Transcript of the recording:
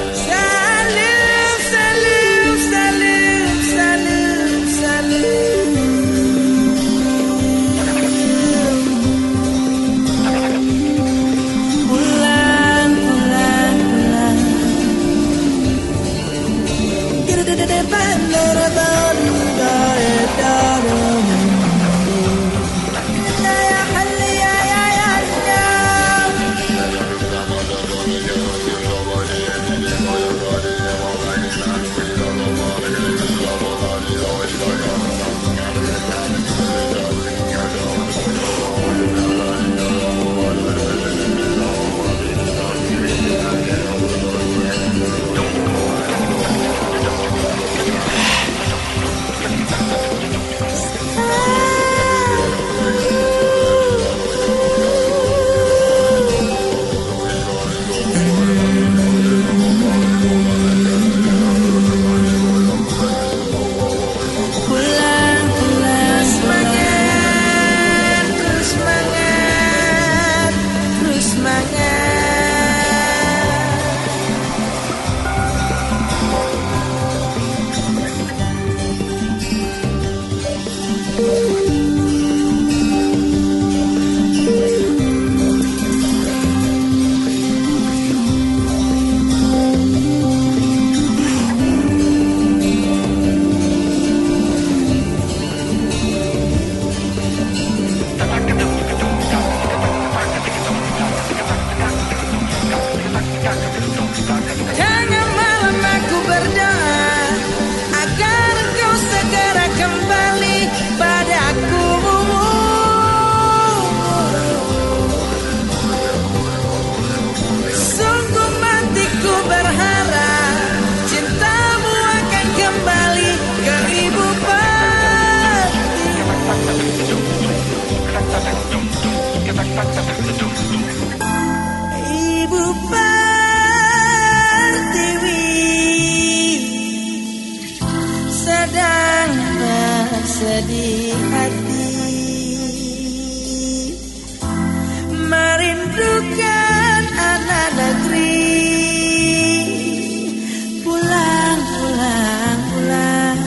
Say Pulang, Ibu Pertiwi sedang bersedih hati. Merindukan anak negeri. Pulang pulang pulang